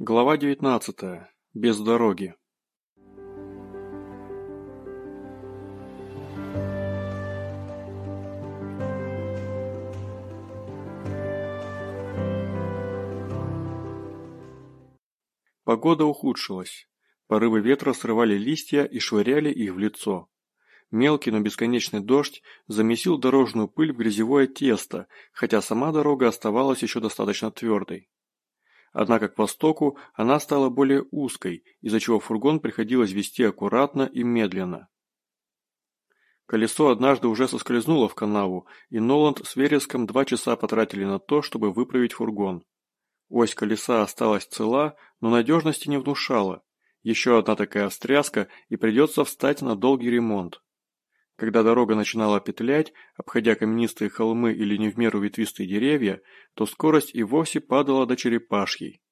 Глава девятнадцатая. Без дороги. Погода ухудшилась. Порывы ветра срывали листья и швыряли их в лицо. Мелкий, но бесконечный дождь замесил дорожную пыль в грязевое тесто, хотя сама дорога оставалась еще достаточно твердой. Однако к востоку она стала более узкой, из-за чего фургон приходилось вести аккуратно и медленно. Колесо однажды уже соскользнуло в канаву, и Ноланд с Вереском два часа потратили на то, чтобы выправить фургон. Ось колеса осталась цела, но надежности не внушала. Еще одна такая встряска, и придется встать на долгий ремонт. Когда дорога начинала петлять, обходя каменистые холмы или не в меру ветвистые деревья, то скорость и вовсе падала до черепашьей.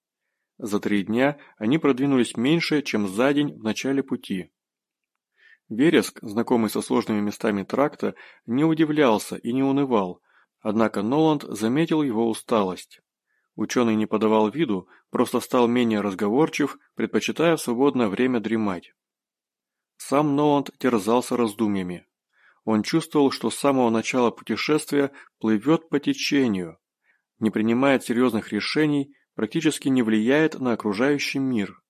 За три дня они продвинулись меньше, чем за день в начале пути. Вереск, знакомый со сложными местами тракта, не удивлялся и не унывал, однако Ноланд заметил его усталость. Ученый не подавал виду, просто стал менее разговорчив, предпочитая в свободное время дремать. Сам Ноланд терзался раздумьями. Он чувствовал, что с самого начала путешествия плывет по течению, не принимает серьезных решений, практически не влияет на окружающий мир.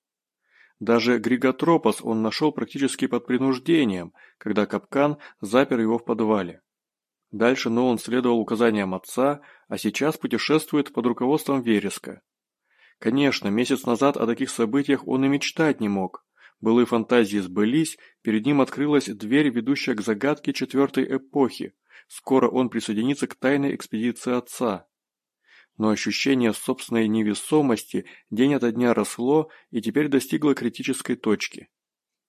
Даже Григотропос он нашел практически под принуждением, когда капкан запер его в подвале. Дальше Нолан следовал указаниям отца, а сейчас путешествует под руководством Вереска. Конечно, месяц назад о таких событиях он и мечтать не мог, Былые фантазии сбылись, перед ним открылась дверь, ведущая к загадке четвертой эпохи. Скоро он присоединится к тайной экспедиции отца. Но ощущение собственной невесомости день ото дня росло и теперь достигло критической точки.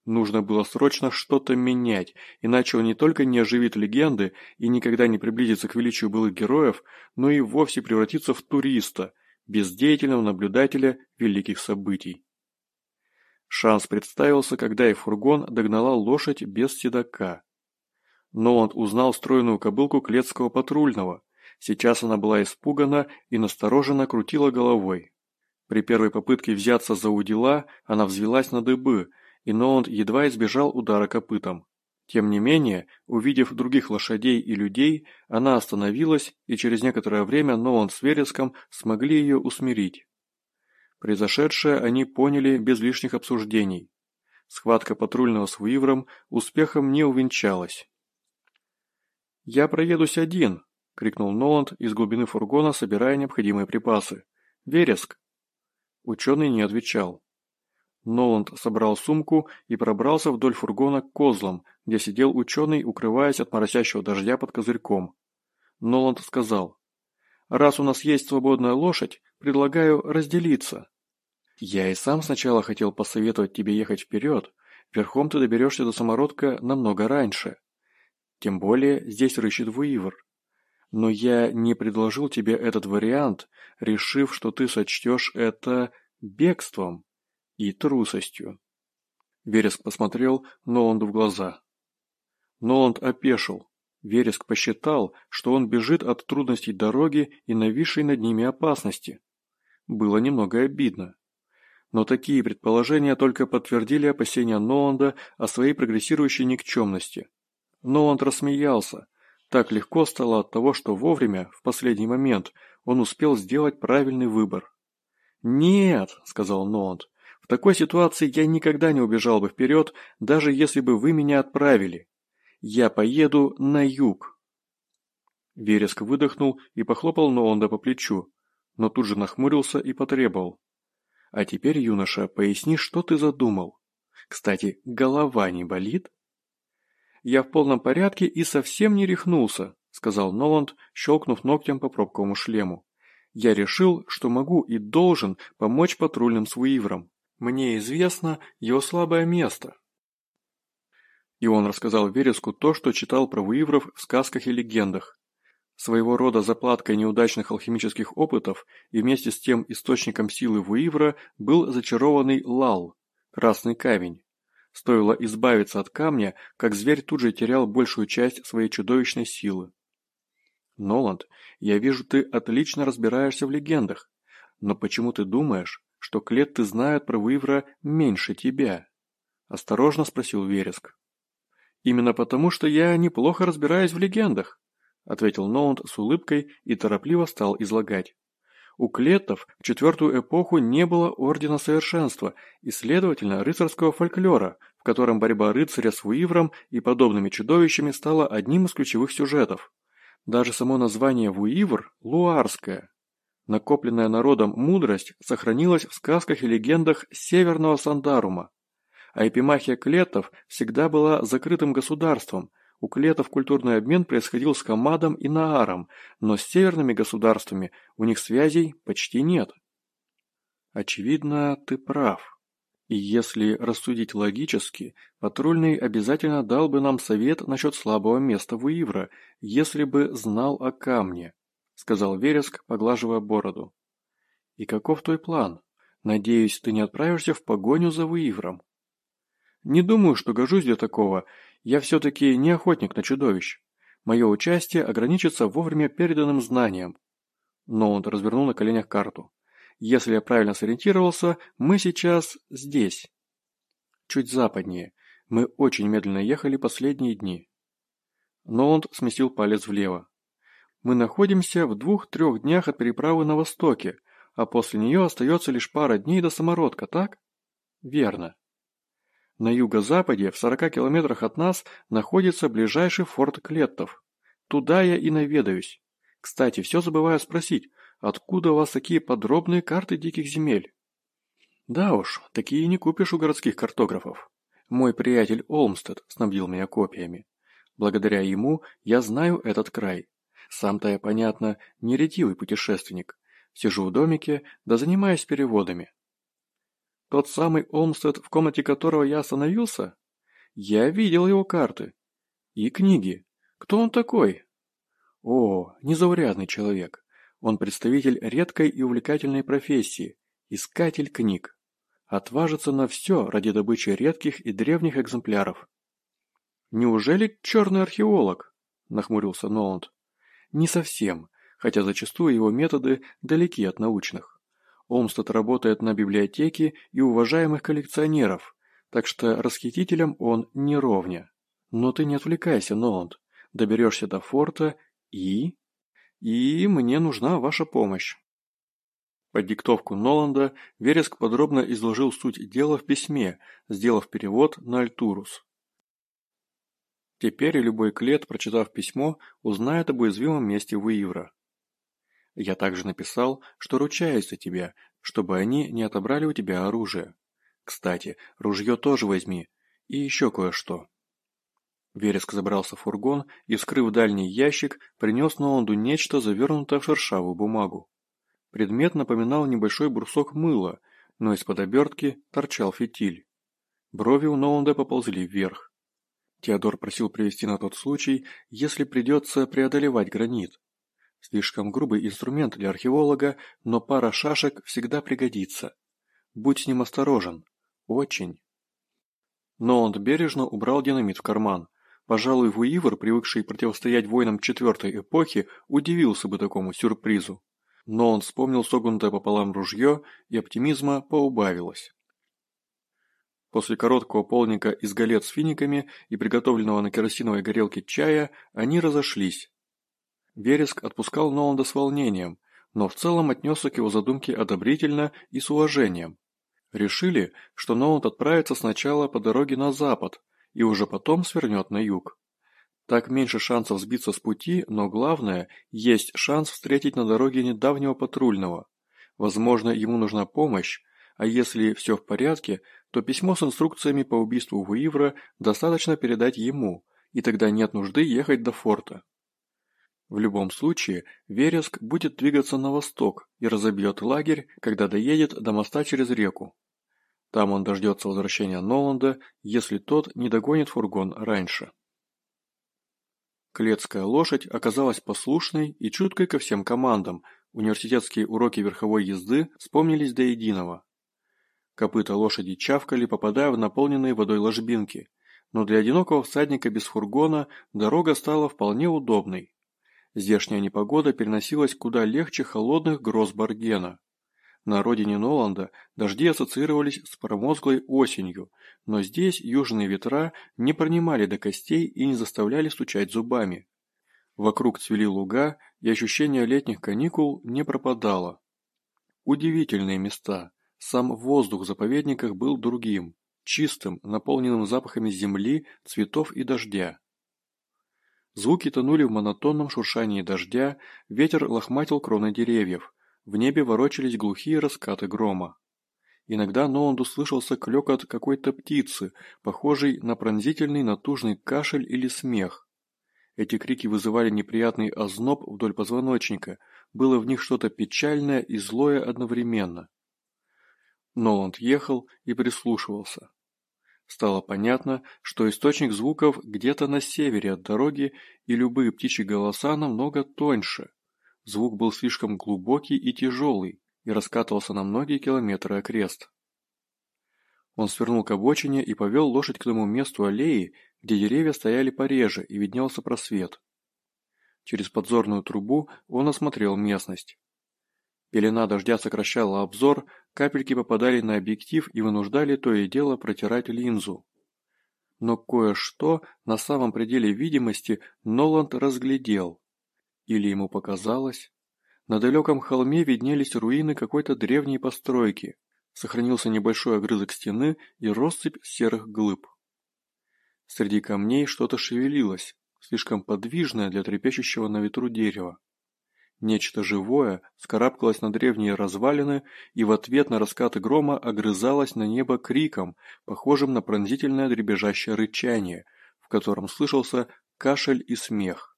Нужно было срочно что-то менять, иначе он не только не оживит легенды и никогда не приблизится к величию былых героев, но и вовсе превратится в туриста, бездеятельного наблюдателя великих событий. Шанс представился, когда и фургон догнала лошадь без седока. Ноланд узнал стройную кобылку клетского патрульного. Сейчас она была испугана и настороженно крутила головой. При первой попытке взяться за удила она взвелась на дыбы, и Ноланд едва избежал удара копытом. Тем не менее, увидев других лошадей и людей, она остановилась, и через некоторое время Ноланд с Вереском смогли ее усмирить. Произошедшее они поняли без лишних обсуждений. Схватка патрульного с Уивром успехом не увенчалась. «Я проедусь один!» — крикнул Ноланд из глубины фургона, собирая необходимые припасы. «Вереск!» Ученый не отвечал. Ноланд собрал сумку и пробрался вдоль фургона к козлам, где сидел ученый, укрываясь от моросящего дождя под козырьком. Ноланд сказал, «Раз у нас есть свободная лошадь, предлагаю разделиться». Я и сам сначала хотел посоветовать тебе ехать вперед, верхом ты доберешься до самородка намного раньше. Тем более здесь рыщет Вуивр. Но я не предложил тебе этот вариант, решив, что ты сочтешь это бегством и трусостью. Вереск посмотрел Ноланду в глаза. Ноланд опешил. Вереск посчитал, что он бежит от трудностей дороги и нависшей над ними опасности. Было немного обидно. Но такие предположения только подтвердили опасения Ноланда о своей прогрессирующей никчемности. Ноланд рассмеялся. Так легко стало от того, что вовремя, в последний момент, он успел сделать правильный выбор. «Нет», — сказал Ноланд, — «в такой ситуации я никогда не убежал бы вперед, даже если бы вы меня отправили. Я поеду на юг». Вереск выдохнул и похлопал Ноланда по плечу, но тут же нахмурился и потребовал. А теперь, юноша, поясни, что ты задумал. Кстати, голова не болит? Я в полном порядке и совсем не рехнулся, сказал Ноланд, щелкнув ногтем по пробковому шлему. Я решил, что могу и должен помочь патрульным с Уивром. Мне известно его слабое место. И он рассказал Вереску то, что читал про Уивров в сказках и легендах, Своего рода заплаткой неудачных алхимических опытов и вместе с тем источником силы Вуивра был зачарованный лал – красный камень. Стоило избавиться от камня, как зверь тут же терял большую часть своей чудовищной силы. Ноланд, я вижу, ты отлично разбираешься в легендах, но почему ты думаешь, что клетты знают про Выевра меньше тебя?» – осторожно спросил Вереск. «Именно потому, что я неплохо разбираюсь в легендах», – ответил Ноунд с улыбкой и торопливо стал излагать. У клеттов в четвертую эпоху не было Ордена Совершенства и, следовательно, рыцарского фольклора, в котором борьба рыцаря с Вуивром и подобными чудовищами стала одним из ключевых сюжетов. Даже само название Вуивр – луарское. Накопленная народом мудрость сохранилась в сказках и легендах Северного Сандарума. А эпимахия клетов всегда была закрытым государством – у клетов культурный обмен происходил с Хамадом и Нааром, но с северными государствами у них связей почти нет. Очевидно, ты прав. И если рассудить логически, патрульный обязательно дал бы нам совет насчет слабого места в Уивра, если бы знал о камне, сказал Вереск, поглаживая бороду. И каков твой план? Надеюсь, ты не отправишься в погоню за Уивром. Не думаю, что гожусь для такого, я все-таки не охотник на чудовищ. Мое участие ограничится вовремя переданным знанием. Но он развернул на коленях карту. Если я правильно сориентировался, мы сейчас здесь. Чуть западнее. Мы очень медленно ехали последние дни. Ноланд сместил палец влево. Мы находимся в двух-трех днях от переправы на востоке, а после нее остается лишь пара дней до самородка, так? Верно. На юго-западе, в 40 километрах от нас, находится ближайший форт Клеттов. Туда я и наведаюсь. Кстати, все забываю спросить, откуда у вас такие подробные карты диких земель? Да уж, такие не купишь у городских картографов. Мой приятель Олмстед снабдил меня копиями. Благодаря ему я знаю этот край. Сам-то я, понятно, не ретивый путешественник. Сижу в домике, да занимаюсь переводами. Тот самый Олмстед, в комнате которого я остановился? Я видел его карты. И книги. Кто он такой? О, незаурядный человек. Он представитель редкой и увлекательной профессии. Искатель книг. Отважится на все ради добычи редких и древних экземпляров. «Неужели черный археолог?» – нахмурился Ноланд. «Не совсем, хотя зачастую его методы далеки от научных. Олмстед работает на библиотеке и уважаемых коллекционеров, так что расхитителям он не ровня. Но ты не отвлекайся, Ноланд. Доберешься до форта и... И мне нужна ваша помощь. Под диктовку Ноланда Вереск подробно изложил суть дела в письме, сделав перевод на Альтурус. Теперь любой клет, прочитав письмо, узнает об уязвимом месте Уивра. Я также написал, что ручаюсь за тебя, чтобы они не отобрали у тебя оружие. Кстати, ружье тоже возьми. И еще кое-что. Вереск забрался в фургон и, вскрыв дальний ящик, принес Ноланду нечто, завернутое в шершавую бумагу. Предмет напоминал небольшой брусок мыла, но из-под обертки торчал фитиль. Брови у Ноланда поползли вверх. Теодор просил привести на тот случай, если придется преодолевать гранит. Слишком грубый инструмент для археолога, но пара шашек всегда пригодится. Будь с ним осторожен. Очень. Но он бережно убрал динамит в карман. Пожалуй, Вуивер, привыкший противостоять воинам четвертой эпохи, удивился бы такому сюрпризу. Но он вспомнил согнутое пополам ружье, и оптимизма поубавилось. После короткого полника из галет с финиками и приготовленного на керосиновой горелке чая они разошлись, Вереск отпускал Ноланда с волнением, но в целом отнесся к его задумке одобрительно и с уважением. Решили, что Ноланд отправится сначала по дороге на запад и уже потом свернет на юг. Так меньше шансов сбиться с пути, но главное, есть шанс встретить на дороге недавнего патрульного. Возможно, ему нужна помощь, а если все в порядке, то письмо с инструкциями по убийству Вуивра достаточно передать ему, и тогда нет нужды ехать до форта. В любом случае, Вереск будет двигаться на восток и разобьет лагерь, когда доедет до моста через реку. Там он дождется возвращения Ноланда, если тот не догонит фургон раньше. Клетская лошадь оказалась послушной и чуткой ко всем командам, университетские уроки верховой езды вспомнились до единого. Копыта лошади чавкали, попадая в наполненные водой ложбинки, но для одинокого всадника без фургона дорога стала вполне удобной. Здешняя непогода переносилась куда легче холодных гроз Баргена. На родине Ноланда дожди ассоциировались с промозглой осенью, но здесь южные ветра не пронимали до костей и не заставляли стучать зубами. Вокруг цвели луга, и ощущение летних каникул не пропадало. Удивительные места. Сам воздух в заповедниках был другим, чистым, наполненным запахами земли, цветов и дождя. Звуки тонули в монотонном шуршании дождя, ветер лохматил кроны деревьев, в небе ворочались глухие раскаты грома. Иногда Ноланду слышался клёкот какой-то птицы, похожий на пронзительный натужный кашель или смех. Эти крики вызывали неприятный озноб вдоль позвоночника, было в них что-то печальное и злое одновременно. Ноланд ехал и прислушивался. Стало понятно, что источник звуков где-то на севере от дороги, и любые птичьи голоса намного тоньше. Звук был слишком глубокий и тяжелый и раскатывался на многие километры окрест. Он свернул к обочине и повел лошадь к тому месту аллеи, где деревья стояли пореже и виднелся просвет. Через подзорную трубу он осмотрел местность. Пелена дождя сокращала обзор, капельки попадали на объектив и вынуждали то и дело протирать линзу. Но кое-что на самом пределе видимости Ноланд разглядел. Или ему показалось? На далеком холме виднелись руины какой-то древней постройки. Сохранился небольшой огрызок стены и россыпь серых глыб. Среди камней что-то шевелилось, слишком подвижное для трепещущего на ветру дерева. Нечто живое скарабкалось на древние развалины и в ответ на раскаты грома огрызалось на небо криком, похожим на пронзительное дребезжащее рычание, в котором слышался кашель и смех.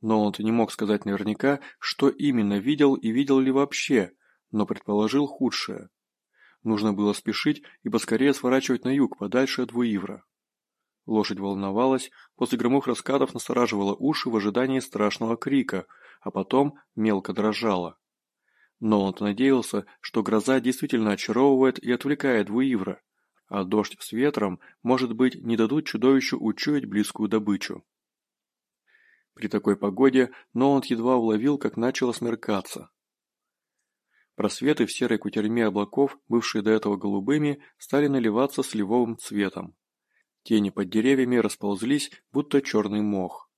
Но он не мог сказать наверняка, что именно видел и видел ли вообще, но предположил худшее. Нужно было спешить и поскорее сворачивать на юг, подальше от Вуивра. Лошадь волновалась, после громых раскатов настораживала уши в ожидании страшного крика, а потом мелко дрожала. Но он надеялся, что гроза действительно очаровывает и отвлекает Вуивра, а дождь с ветром, может быть, не дадут чудовищу учуять близкую добычу. При такой погоде Ноланд едва уловил, как начало смеркаться. Просветы в серой кутерьме облаков, бывшие до этого голубыми, стали наливаться сливовым цветом. Тени под деревьями расползлись, будто черный мох.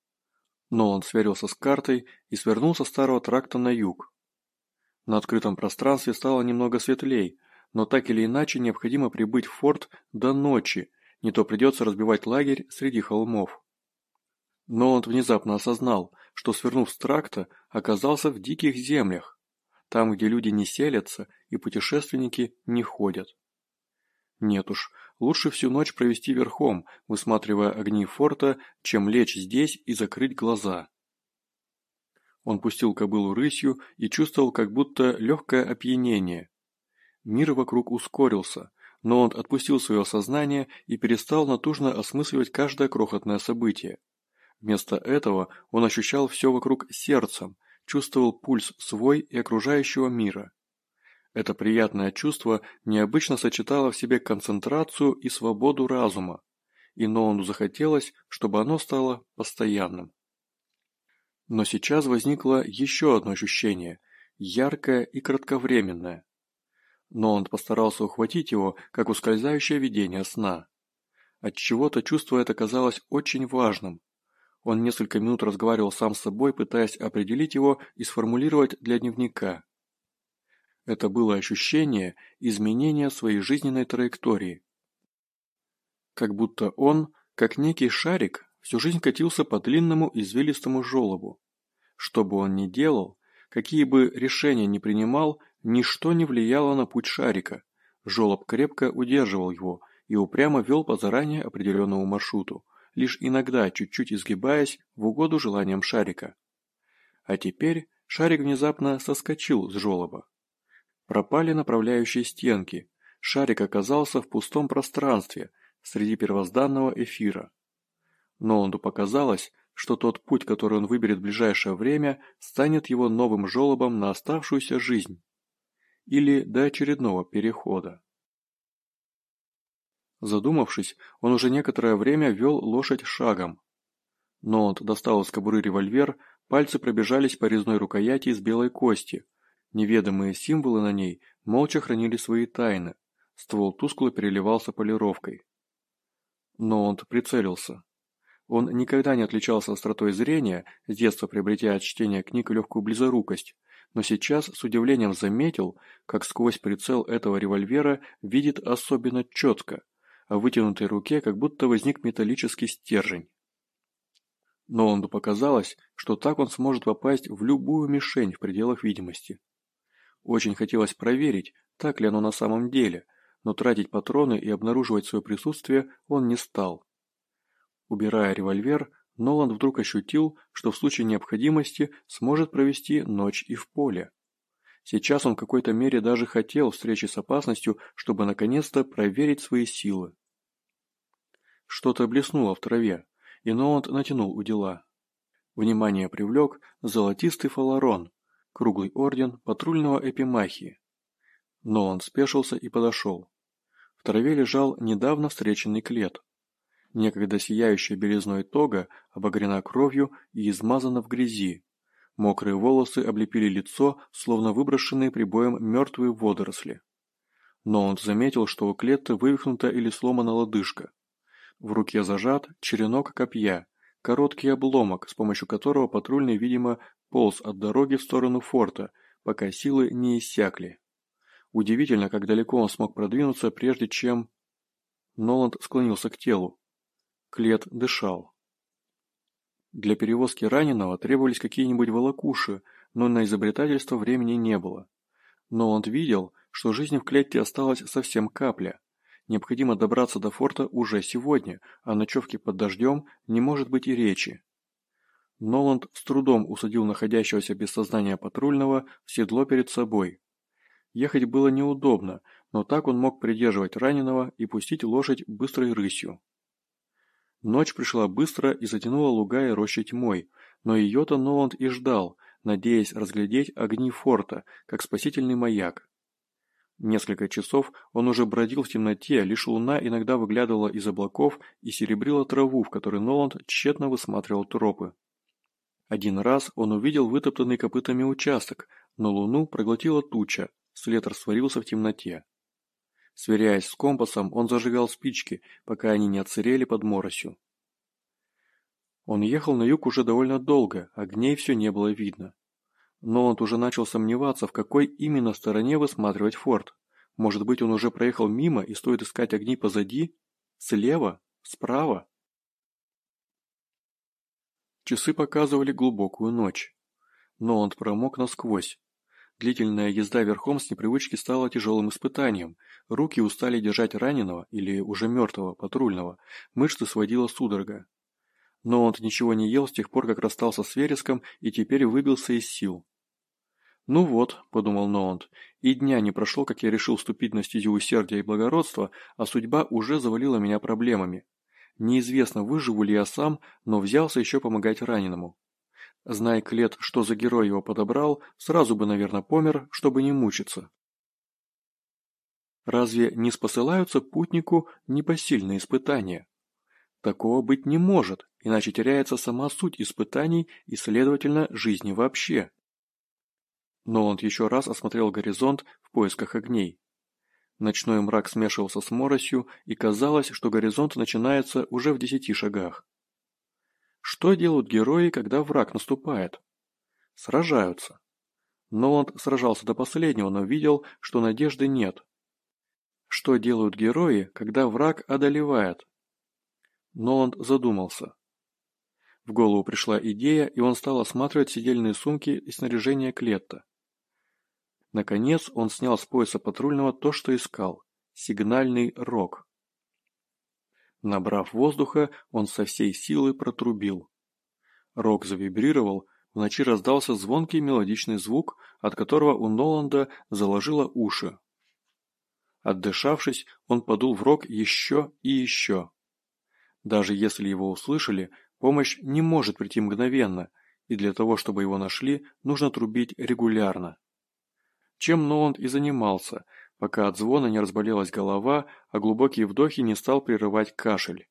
Ноланд сверился с картой и свернул со старого тракта на юг. На открытом пространстве стало немного светлей, но так или иначе необходимо прибыть в форт до ночи, не то придется разбивать лагерь среди холмов. Но внезапно осознал, что, свернув с тракта, оказался в диких землях, там, где люди не селятся и путешественники не ходят. Нет уж, лучше всю ночь провести верхом, высматривая огни форта, чем лечь здесь и закрыть глаза. Он пустил кобылу рысью и чувствовал как будто легкое опьянение. Мир вокруг ускорился, но он отпустил свое сознание и перестал натужно осмысливать каждое крохотное событие. Вместо этого он ощущал все вокруг сердцем, чувствовал пульс свой и окружающего мира. Это приятное чувство необычно сочетало в себе концентрацию и свободу разума, и Ноланду захотелось, чтобы оно стало постоянным. Но сейчас возникло еще одно ощущение, яркое и кратковременное. Ноланд постарался ухватить его, как ускользающее видение сна. Отчего-то чувство это казалось очень важным, он несколько минут разговаривал сам с собой, пытаясь определить его и сформулировать для дневника. Это было ощущение изменения своей жизненной траектории. Как будто он, как некий шарик, всю жизнь катился по длинному извилистому желобу. Что бы он ни делал, какие бы решения ни принимал, ничто не влияло на путь шарика. Желоб крепко удерживал его и упрямо вел по заранее определенному маршруту, лишь иногда чуть-чуть изгибаясь в угоду желаниям шарика. А теперь шарик внезапно соскочил с желоба. Пропали направляющие стенки, шарик оказался в пустом пространстве среди первозданного эфира. Ноланду показалось, что тот путь, который он выберет в ближайшее время, станет его новым желобом на оставшуюся жизнь. Или до очередного перехода. Задумавшись, он уже некоторое время вел лошадь шагом. Ноланд достал из кобуры револьвер, пальцы пробежались по резной рукояти из белой кости. Неведомые символы на ней молча хранили свои тайны. Ствол тускло переливался полировкой. Но он прицелился. Он никогда не отличался остротой зрения, с детства приобретя от чтения книг легкую близорукость, но сейчас с удивлением заметил, как сквозь прицел этого револьвера видит особенно четко, а в вытянутой руке как будто возник металлический стержень. Но он показалось, что так он сможет попасть в любую мишень в пределах видимости. Очень хотелось проверить, так ли оно на самом деле, но тратить патроны и обнаруживать свое присутствие он не стал. Убирая револьвер, Ноланд вдруг ощутил, что в случае необходимости сможет провести ночь и в поле. Сейчас он в какой-то мере даже хотел встречи с опасностью, чтобы наконец-то проверить свои силы. Что-то блеснуло в траве, и Ноланд натянул удила. Внимание привлек золотистый фаларон, круглый орден патрульного эпимахии. Ноланд спешился и подошел. В траве лежал недавно встреченный клет. Некогда сияющая белизной тога обогрена кровью и измазана в грязи. Мокрые волосы облепили лицо, словно выброшенные прибоем мертвые водоросли. Но он заметил, что у клетты вывихнута или сломана лодыжка. В руке зажат черенок копья, короткий обломок, с помощью которого патрульный, видимо, полз от дороги в сторону форта, пока силы не иссякли. Удивительно, как далеко он смог продвинуться, прежде чем... Ноланд склонился к телу. Клет дышал. Для перевозки раненого требовались какие-нибудь волокуши, но на изобретательство времени не было. Но он видел, что жизни в клетке осталась совсем капля. Необходимо добраться до форта уже сегодня, а ночевки под дождем не может быть и речи. Ноланд с трудом усадил находящегося без сознания патрульного в седло перед собой. Ехать было неудобно, но так он мог придерживать раненого и пустить лошадь быстрой рысью. Ночь пришла быстро и затянула луга и рощи тьмой, но ее-то Ноланд и ждал, надеясь разглядеть огни форта, как спасительный маяк. Несколько часов он уже бродил в темноте, лишь луна иногда выглядывала из облаков и серебрила траву, в которой Ноланд тщетно высматривал тропы. Один раз он увидел вытоптанный копытами участок, но луну проглотила туча, след растворился в темноте. Сверяясь с компасом, он зажигал спички, пока они не отсырели под моросью. Он ехал на юг уже довольно долго, огней все не было видно. Но он уже начал сомневаться, в какой именно стороне высматривать форт. Может быть, он уже проехал мимо и стоит искать огни позади? Слева? Справа? Часы показывали глубокую ночь. Но он промок насквозь. Длительная езда верхом с непривычки стала тяжелым испытанием. Руки устали держать раненого или уже мертвого патрульного, мышцы сводила судорога. Но он ничего не ел с тех пор, как расстался с вереском и теперь выбился из сил. «Ну вот», – подумал Ноунд, – «и дня не прошло, как я решил ступить на стезю усердия и благородства, а судьба уже завалила меня проблемами. Неизвестно, выживу ли я сам, но взялся еще помогать раненому. Знай Клет, что за герой его подобрал, сразу бы, наверное, помер, чтобы не мучиться. Разве не спосылаются путнику непосильные испытания? Такого быть не может, иначе теряется сама суть испытаний и, следовательно, жизни вообще. Но он еще раз осмотрел горизонт в поисках огней. Ночной мрак смешивался с моросью, и казалось, что горизонт начинается уже в десяти шагах. Что делают герои, когда враг наступает? Сражаются. Ноланд сражался до последнего, но видел, что надежды нет. Что делают герои, когда враг одолевает? Ноланд задумался. В голову пришла идея, и он стал осматривать сидельные сумки и снаряжение Клетта. Наконец он снял с пояса патрульного то, что искал – сигнальный рог. Набрав воздуха, он со всей силы протрубил. Рог завибрировал, в ночи раздался звонкий мелодичный звук, от которого у Ноланда заложило уши. Отдышавшись, он подул в рог еще и еще. Даже если его услышали, помощь не может прийти мгновенно, и для того, чтобы его нашли, нужно трубить регулярно. Чем Ноланд и занимался, пока от звона не разболелась голова, а глубокие вдохи не стал прерывать кашель.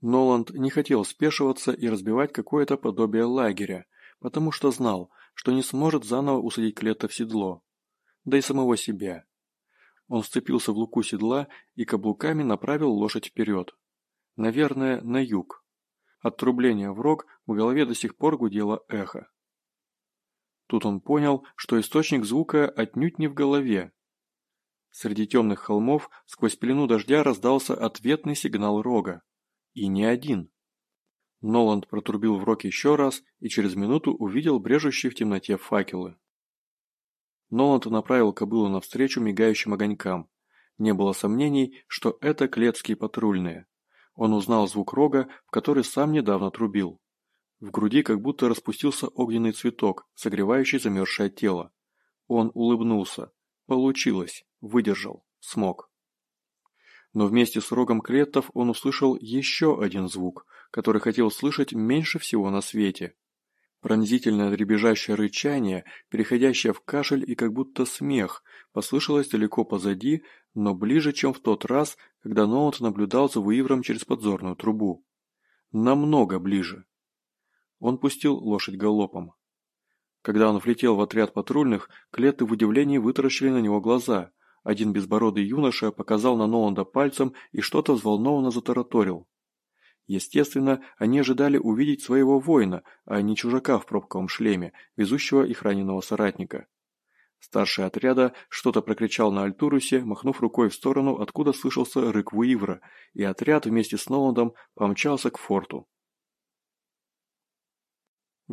Ноланд не хотел спешиваться и разбивать какое-то подобие лагеря, потому что знал, что не сможет заново усадить Клетта в седло, да и самого себя. Он сцепился в луку седла и каблуками направил лошадь вперед. Наверное, на юг. От трубления в рог в голове до сих пор гудело эхо. Тут он понял, что источник звука отнюдь не в голове. Среди темных холмов сквозь пелену дождя раздался ответный сигнал рога. И не один. Ноланд протрубил в рог еще раз и через минуту увидел брежущие в темноте факелы. Ноланд направил кобылу навстречу мигающим огонькам. Не было сомнений, что это клетские патрульные. Он узнал звук рога, в который сам недавно трубил. В груди как будто распустился огненный цветок, согревающий замерзшее тело. Он улыбнулся. Получилось. Выдержал. Смог. Но вместе с рогом клетов он услышал еще один звук, который хотел слышать меньше всего на свете. Пронзительное дребезжащее рычание, переходящее в кашель и как будто смех, послышалось далеко позади, но ближе, чем в тот раз, когда Ноут наблюдал за Уивром через подзорную трубу. Намного ближе. Он пустил лошадь галопом. Когда он влетел в отряд патрульных, клеты в удивлении вытаращили на него глаза. Один безбородый юноша показал на Ноланда пальцем и что-то взволнованно затараторил. Естественно, они ожидали увидеть своего воина, а не чужака в пробковом шлеме, везущего их раненого соратника. Старший отряда что-то прокричал на Альтурусе, махнув рукой в сторону, откуда слышался рык Вуивра, и отряд вместе с Ноландом помчался к форту.